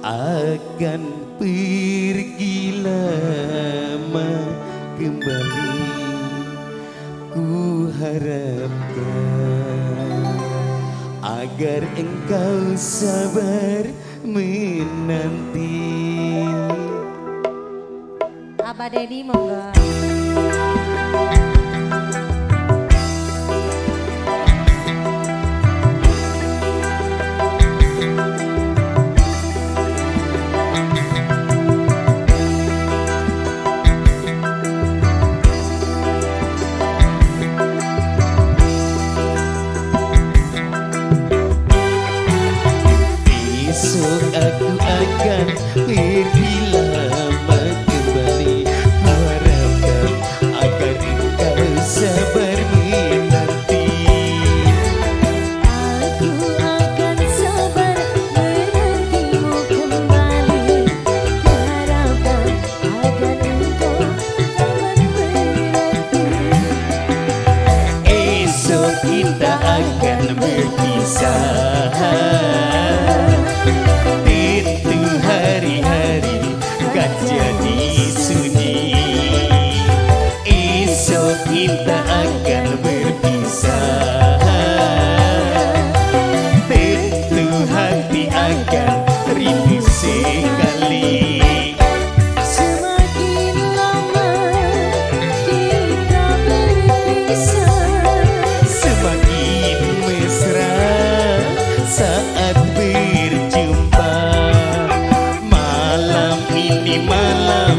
akan pergi lama kembali. Ku harapkan agar engkau sabar menanti. Abah mau monggo. akan di malam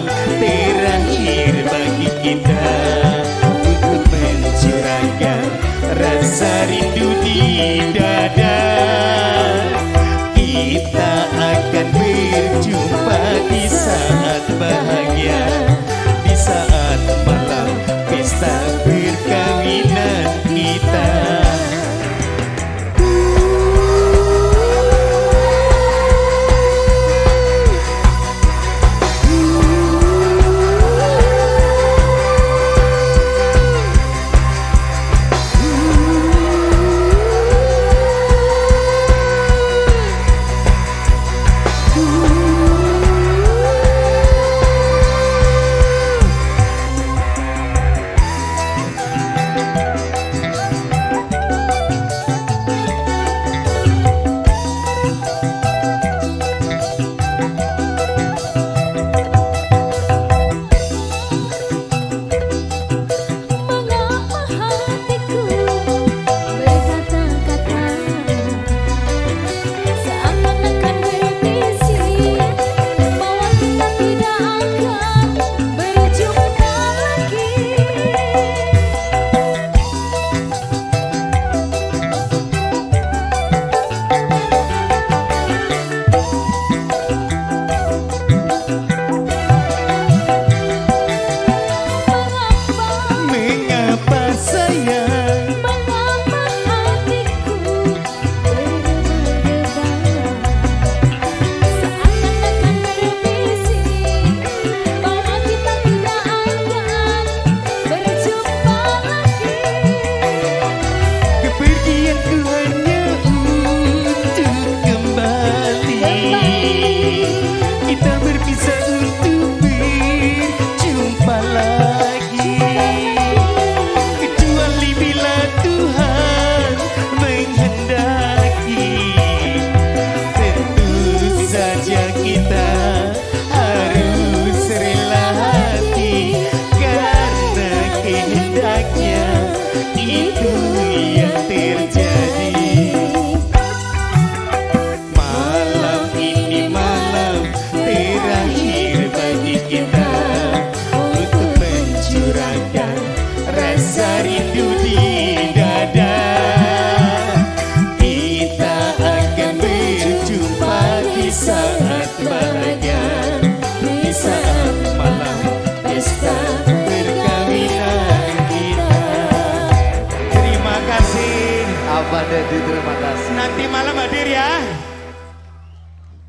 Hadir ya.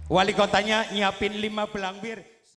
Wali kotanya nyiapin lima pelambir